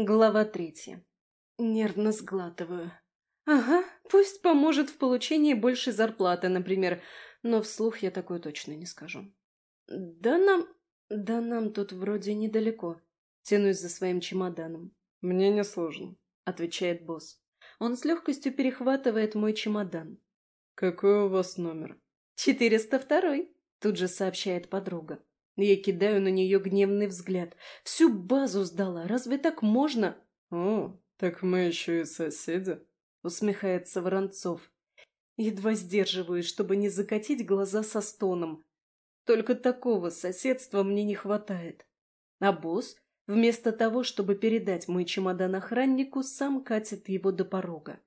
Глава третья. Нервно сглатываю. Ага, пусть поможет в получении большей зарплаты, например, но вслух я такое точно не скажу. Да нам... да нам тут вроде недалеко. Тянусь за своим чемоданом. Мне не сложно, отвечает босс. Он с легкостью перехватывает мой чемодан. Какой у вас номер? Четыреста второй, тут же сообщает подруга. Я кидаю на нее гневный взгляд. Всю базу сдала. Разве так можно? О, так мы еще и соседи. Усмехается Воронцов. Едва сдерживаюсь, чтобы не закатить глаза со стоном. Только такого соседства мне не хватает. А босс, вместо того, чтобы передать мой чемодан охраннику, сам катит его до порога.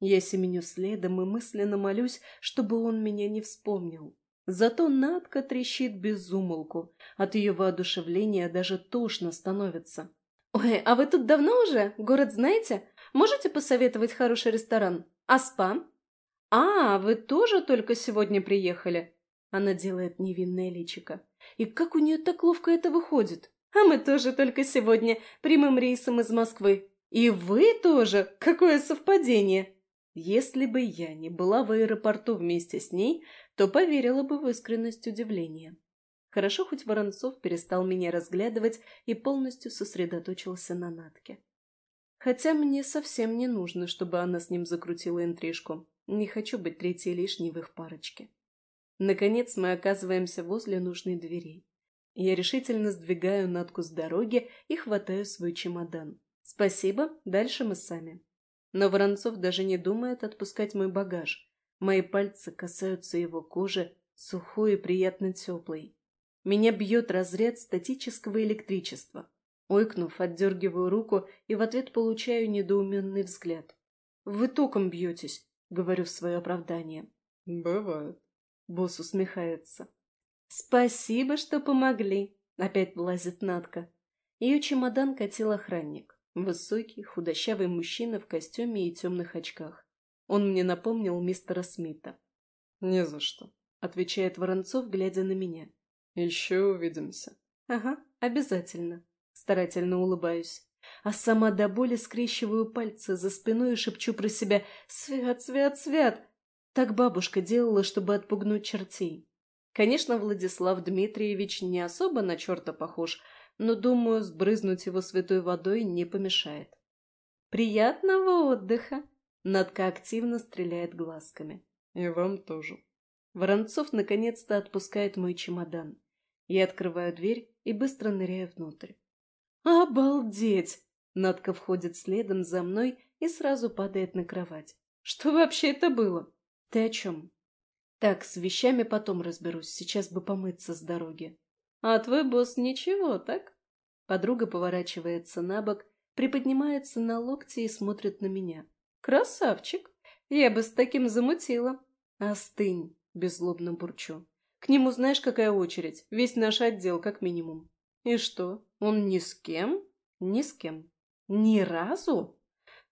Я семеню следом и мысленно молюсь, чтобы он меня не вспомнил. Зато Надка трещит без умолку. От ее воодушевления даже тошно становится. «Ой, а вы тут давно уже? Город знаете? Можете посоветовать хороший ресторан? А спа?» «А, вы тоже только сегодня приехали?» Она делает невинное личико. «И как у нее так ловко это выходит? А мы тоже только сегодня, прямым рейсом из Москвы. И вы тоже? Какое совпадение!» Если бы я не была в аэропорту вместе с ней, то поверила бы в искренность удивления. Хорошо, хоть Воронцов перестал меня разглядывать и полностью сосредоточился на Натке. Хотя мне совсем не нужно, чтобы она с ним закрутила интрижку. Не хочу быть третьей лишней в их парочке. Наконец мы оказываемся возле нужной двери. Я решительно сдвигаю Натку с дороги и хватаю свой чемодан. Спасибо, дальше мы сами. Но Воронцов даже не думает отпускать мой багаж. Мои пальцы касаются его кожи, сухой и приятно теплой. Меня бьет разряд статического электричества. Ойкнув, отдергиваю руку и в ответ получаю недоуменный взгляд. «Вы током бьетесь», — говорю в свое оправдание. «Бывает». Босс усмехается. «Спасибо, что помогли», — опять влазит Надка. Ее чемодан катил охранник. Высокий, худощавый мужчина в костюме и темных очках. Он мне напомнил мистера Смита. «Не за что», — отвечает Воронцов, глядя на меня. «Еще увидимся». «Ага, обязательно», — старательно улыбаюсь. А сама до боли скрещиваю пальцы за спиной и шепчу про себя «Свят, свят, свят!» Так бабушка делала, чтобы отпугнуть чертей. Конечно, Владислав Дмитриевич не особо на черта похож, но, думаю, сбрызнуть его святой водой не помешает. «Приятного отдыха!» Надка активно стреляет глазками. И вам тоже. Воронцов наконец-то отпускает мой чемодан. Я открываю дверь и быстро ныряю внутрь. «Обалдеть!» Надка входит следом за мной и сразу падает на кровать. «Что вообще это было? Ты о чем?» «Так, с вещами потом разберусь, сейчас бы помыться с дороги». «А твой босс ничего, так?» Подруга поворачивается на бок, приподнимается на локти и смотрит на меня. «Красавчик! Я бы с таким замутила!» «Остынь!» — беззлобно бурчу. «К нему знаешь, какая очередь? Весь наш отдел, как минимум». «И что, он ни с кем?» «Ни с кем». «Ни разу?»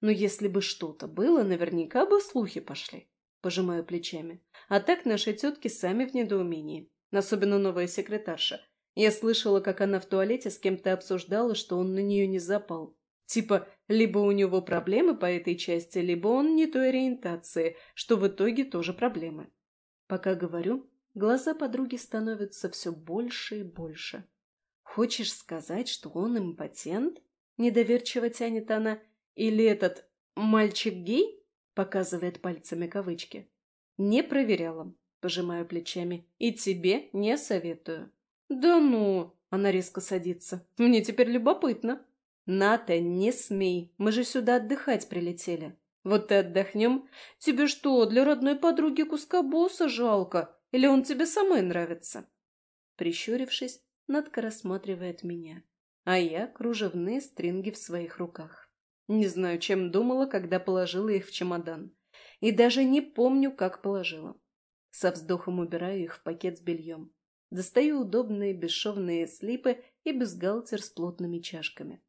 «Но если бы что-то было, наверняка бы слухи пошли». Пожимаю плечами. А так наши тетки сами в недоумении. Особенно новая секретарша. Я слышала, как она в туалете с кем-то обсуждала, что он на нее не запал. Типа, либо у него проблемы по этой части, либо он не той ориентации, что в итоге тоже проблемы. Пока говорю, глаза подруги становятся все больше и больше. «Хочешь сказать, что он импотент?» – недоверчиво тянет она. «Или этот мальчик гей?» – показывает пальцами кавычки. «Не проверяла», – пожимаю плечами. «И тебе не советую». «Да ну!» – она резко садится. «Мне теперь любопытно». «Ната, не смей, мы же сюда отдыхать прилетели. Вот и отдохнем. Тебе что, для родной подруги куска босса жалко? Или он тебе самой нравится?» Прищурившись, Натка рассматривает меня, а я кружевные стринги в своих руках. Не знаю, чем думала, когда положила их в чемодан. И даже не помню, как положила. Со вздохом убираю их в пакет с бельем. Достаю удобные бесшовные слипы и бюстгальтер с плотными чашками.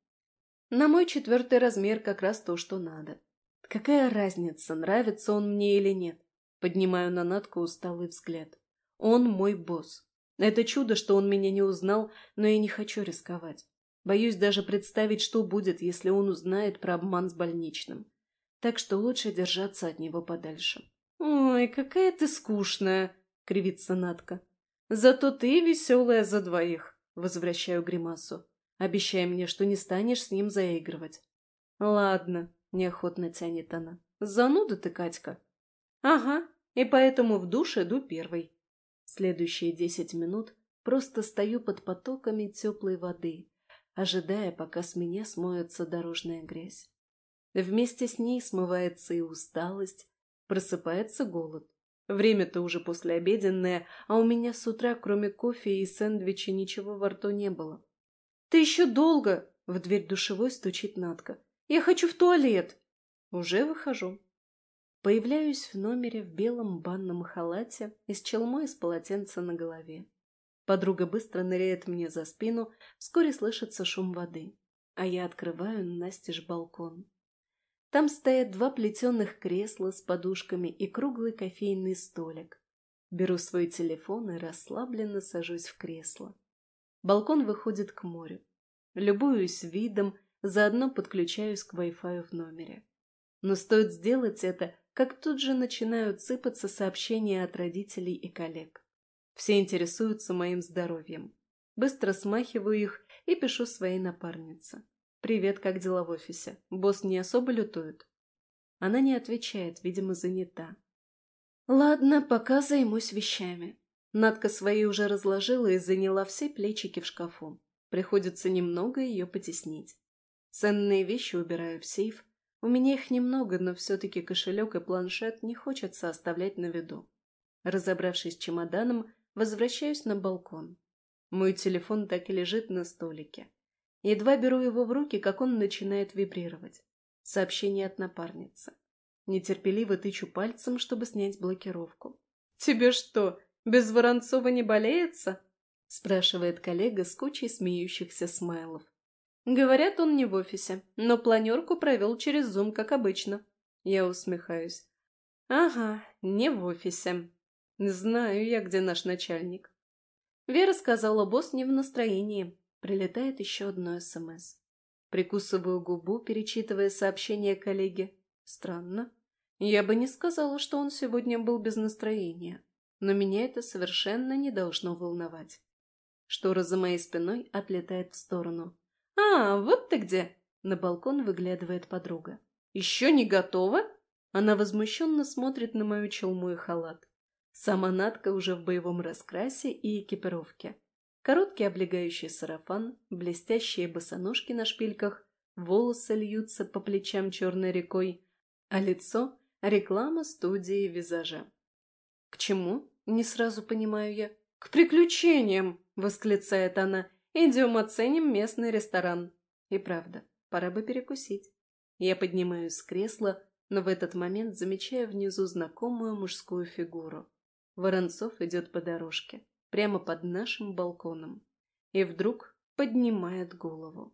На мой четвертый размер как раз то, что надо. Какая разница, нравится он мне или нет? Поднимаю на Натку усталый взгляд. Он мой босс. Это чудо, что он меня не узнал, но я не хочу рисковать. Боюсь даже представить, что будет, если он узнает про обман с больничным. Так что лучше держаться от него подальше. «Ой, какая ты скучная!» — кривится Натка. «Зато ты веселая за двоих!» — возвращаю гримасу. «Обещай мне, что не станешь с ним заигрывать». «Ладно», — неохотно тянет она. «Зануда ты, Катька». «Ага, и поэтому в душ иду первой». Следующие десять минут просто стою под потоками теплой воды, ожидая, пока с меня смоется дорожная грязь. Вместе с ней смывается и усталость, просыпается голод. Время-то уже послеобеденное, а у меня с утра, кроме кофе и сэндвича, ничего во рту не было. «Ты еще долго!» — в дверь душевой стучит Надка. «Я хочу в туалет!» Уже выхожу. Появляюсь в номере в белом банном халате и с челмой из полотенца на голове. Подруга быстро ныряет мне за спину, вскоре слышится шум воды, а я открываю настежь балкон. Там стоят два плетеных кресла с подушками и круглый кофейный столик. Беру свой телефон и расслабленно сажусь в кресло. Балкон выходит к морю. Любуюсь видом, заодно подключаюсь к Wi-Fi в номере. Но стоит сделать это, как тут же начинают сыпаться сообщения от родителей и коллег. Все интересуются моим здоровьем. Быстро смахиваю их и пишу своей напарнице. «Привет, как дела в офисе? Босс не особо лютует?» Она не отвечает, видимо, занята. «Ладно, пока займусь вещами». Надка свои уже разложила и заняла все плечики в шкафу. Приходится немного ее потеснить. Ценные вещи убираю в сейф. У меня их немного, но все-таки кошелек и планшет не хочется оставлять на виду. Разобравшись с чемоданом, Возвращаюсь на балкон. Мой телефон так и лежит на столике. Едва беру его в руки, как он начинает вибрировать. Сообщение от напарницы. Нетерпеливо тычу пальцем, чтобы снять блокировку. «Тебе что, без Воронцова не болеется?» спрашивает коллега с кучей смеющихся смайлов. Говорят, он не в офисе, но планерку провел через зум, как обычно. Я усмехаюсь. Ага, не в офисе. Знаю я, где наш начальник. Вера сказала, босс не в настроении. Прилетает еще одно СМС. Прикусываю губу, перечитывая сообщение коллеги. Странно. Я бы не сказала, что он сегодня был без настроения. Но меня это совершенно не должно волновать. Штора за моей спиной отлетает в сторону. «А, вот ты где!» На балкон выглядывает подруга. «Еще не готова?» Она возмущенно смотрит на мою челму и халат. Сама Надка уже в боевом раскрасе и экипировке. Короткий облегающий сарафан, блестящие босоножки на шпильках, волосы льются по плечам черной рекой, а лицо — реклама студии визажа. «К чему?» — не сразу понимаю я. «К приключениям!» — восклицает она. «Идем оценим местный ресторан». И правда, пора бы перекусить. Я поднимаюсь с кресла, но в этот момент замечаю внизу знакомую мужскую фигуру. Воронцов идет по дорожке, прямо под нашим балконом, и вдруг поднимает голову.